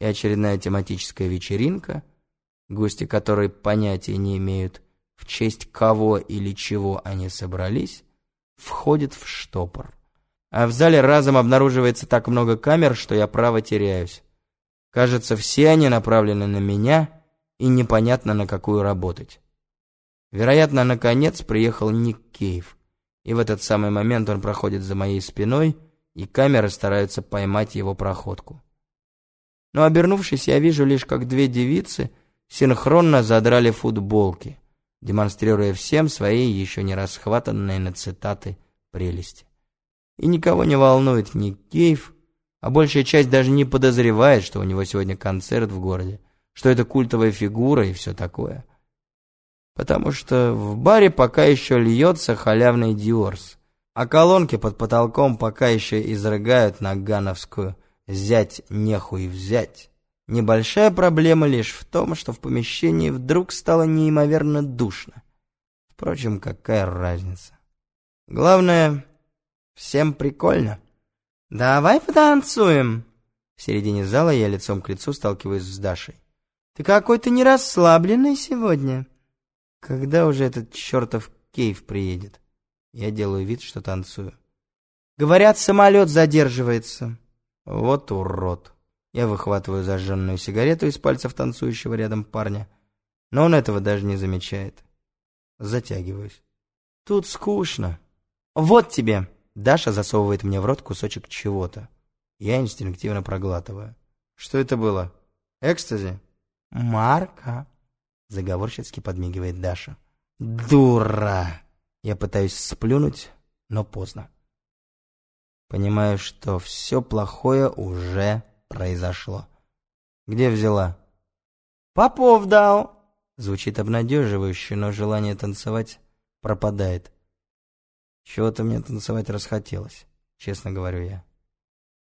и очередная тематическая вечеринка, гости которой понятия не имеют, в честь кого или чего они собрались, входит в штопор. А в зале разом обнаруживается так много камер, что я право теряюсь. Кажется, все они направлены на меня, и непонятно на какую работать. Вероятно, наконец приехал Ник Кейв, и в этот самый момент он проходит за моей спиной, и камеры стараются поймать его проходку. Но обернувшись, я вижу лишь, как две девицы синхронно задрали футболки, демонстрируя всем свои еще не расхватанные на цитаты прелести. И никого не волнует ни Кейв, а большая часть даже не подозревает, что у него сегодня концерт в городе, что это культовая фигура и все такое. Потому что в баре пока еще льется халявный диорс, а колонки под потолком пока еще изрыгают на гановскую «взять нехуй взять». Небольшая проблема лишь в том, что в помещении вдруг стало неимоверно душно. Впрочем, какая разница? Главное, всем прикольно. «Давай потанцуем!» В середине зала я лицом к лицу сталкиваюсь с Дашей. «Ты какой-то нерасслабленный сегодня!» «Когда уже этот чертов кейв приедет?» Я делаю вид, что танцую. «Говорят, самолет задерживается!» «Вот урод!» Я выхватываю зажженную сигарету из пальцев танцующего рядом парня, но он этого даже не замечает. Затягиваюсь. «Тут скучно!» «Вот тебе!» Даша засовывает мне в рот кусочек чего-то. Я инстинктивно проглатываю. Что это было? Экстази? Марка. Заговорщицки подмигивает Даша. Дура! Я пытаюсь сплюнуть, но поздно. Понимаю, что все плохое уже произошло. Где взяла? Попов дал. Звучит обнадеживающе, но желание танцевать пропадает. Чего-то мне танцевать расхотелось, честно говорю я.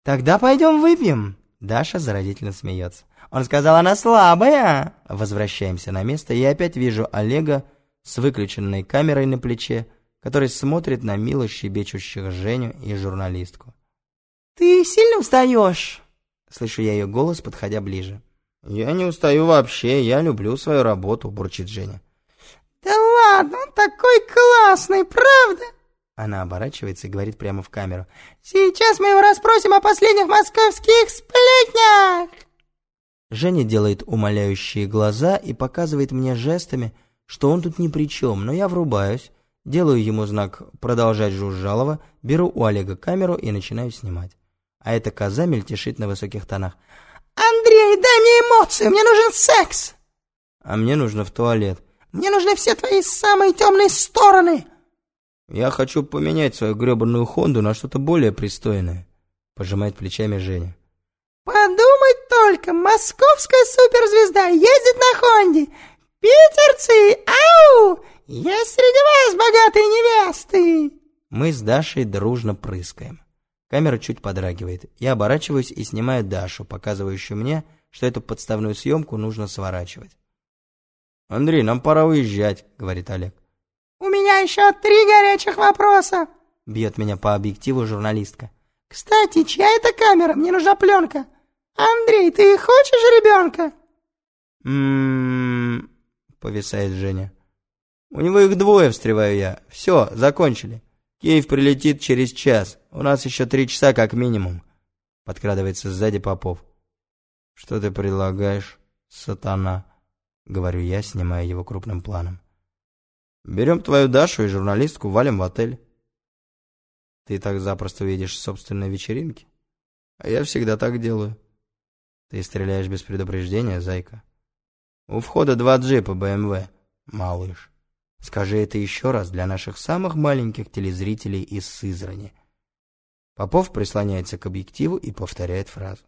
«Тогда пойдем выпьем!» Даша заразительно смеется. «Он сказал, она слабая!» Возвращаемся на место, и я опять вижу Олега с выключенной камерой на плече, который смотрит на мило щебечущих Женю и журналистку. «Ты сильно устаешь?» Слышу я ее голос, подходя ближе. «Я не устаю вообще, я люблю свою работу», — бурчит Женя. «Да ладно, он такой классный, правда?» Она оборачивается и говорит прямо в камеру. «Сейчас мы его расспросим о последних московских сплетнях!» Женя делает умоляющие глаза и показывает мне жестами, что он тут ни при чем, но я врубаюсь, делаю ему знак «продолжать жужжалово», беру у Олега камеру и начинаю снимать. А эта коза мельтешит на высоких тонах. «Андрей, дай мне эмоции, мне нужен секс!» «А мне нужно в туалет». «Мне нужны все твои самые темные стороны!» «Я хочу поменять свою гребаную Хонду на что-то более пристойное», — пожимает плечами Женя. «Подумать только, московская суперзвезда ездит на Хонде! Питерцы, ау! Есть среди вас богатые невесты!» Мы с Дашей дружно прыскаем. Камера чуть подрагивает. Я оборачиваюсь и снимаю Дашу, показывающую мне, что эту подставную съемку нужно сворачивать. «Андрей, нам пора уезжать», — говорит Олег. «У меня еще три горячих вопроса!» Бьет меня по объективу журналистка. «Кстати, чья это камера? Мне нужна пленка. Андрей, ты хочешь ребенка?» «Ммм...» повисает Женя. «У него их двое, встреваю я. Все, закончили. Киев прилетит через час. У нас еще три часа как минимум». Подкрадывается сзади Попов. «Что ты предлагаешь, сатана?» Говорю я, снимая его крупным планом. Берем твою Дашу и журналистку, валим в отель. Ты так запросто видишь собственные вечеринки? А я всегда так делаю. Ты стреляешь без предупреждения, зайка. У входа два джипа БМВ, малыш. Скажи это еще раз для наших самых маленьких телезрителей из Сызрани. Попов прислоняется к объективу и повторяет фразу.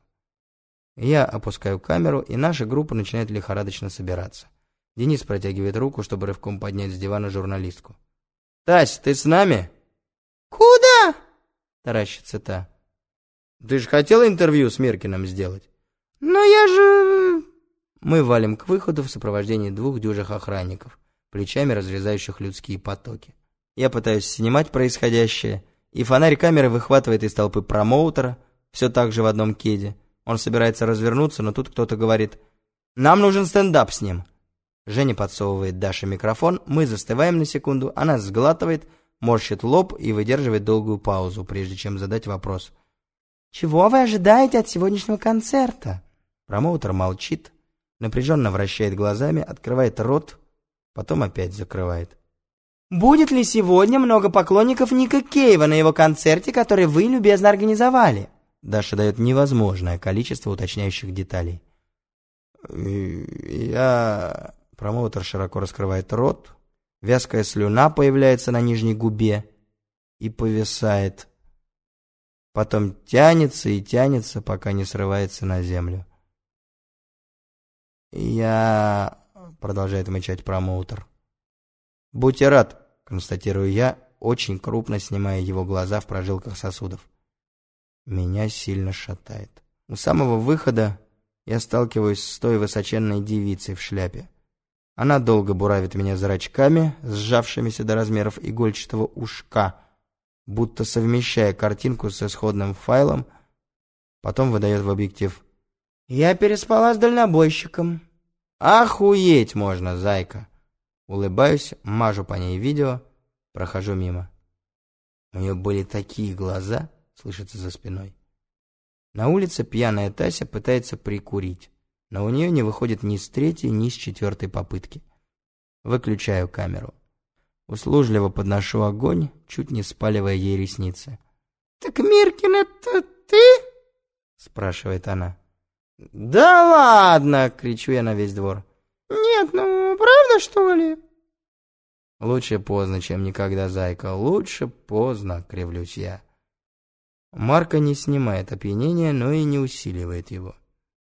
Я опускаю камеру, и наша группа начинает лихорадочно собираться. Денис протягивает руку, чтобы рывком поднять с дивана журналистку. «Тась, ты с нами?» «Куда?» – таращится та. «Ты же хотела интервью с Миркиным сделать?» «Но я же...» Мы валим к выходу в сопровождении двух дюжих охранников, плечами разрезающих людские потоки. Я пытаюсь снимать происходящее, и фонарь камеры выхватывает из толпы промоутера, все так же в одном кеде, Он собирается развернуться, но тут кто-то говорит «Нам нужен стендап с ним». Женя подсовывает Даше микрофон, мы застываем на секунду, она сглатывает, морщит лоб и выдерживает долгую паузу, прежде чем задать вопрос. «Чего вы ожидаете от сегодняшнего концерта?» Промоутер молчит, напряженно вращает глазами, открывает рот, потом опять закрывает. «Будет ли сегодня много поклонников Ника Кейва на его концерте, который вы любезно организовали?» Даша дает невозможное количество уточняющих деталей. «Я...» Промоутер широко раскрывает рот, вязкая слюна появляется на нижней губе и повисает. Потом тянется и тянется, пока не срывается на землю. «Я...» — продолжает мычать промоутер. «Будьте рад», — констатирую я, очень крупно снимая его глаза в прожилках сосудов. Меня сильно шатает. У самого выхода я сталкиваюсь с той высоченной девицей в шляпе. Она долго буравит меня зрачками, сжавшимися до размеров игольчатого ушка, будто совмещая картинку с исходным файлом, потом выдает в объектив. «Я переспала с дальнобойщиком». «Охуеть можно, зайка!» Улыбаюсь, мажу по ней видео, прохожу мимо. У нее были такие глаза, слышится за спиной. На улице пьяная Тася пытается прикурить но у нее не выходит ни с третьей, ни с четвертой попытки. Выключаю камеру. Услужливо подношу огонь, чуть не спаливая ей ресницы. «Так Миркин, это ты?» — спрашивает она. «Да ладно!» — кричу я на весь двор. «Нет, ну правда, что ли?» «Лучше поздно, чем никогда, зайка. Лучше поздно!» — кривлюсь я. Марка не снимает опьянения, но и не усиливает его.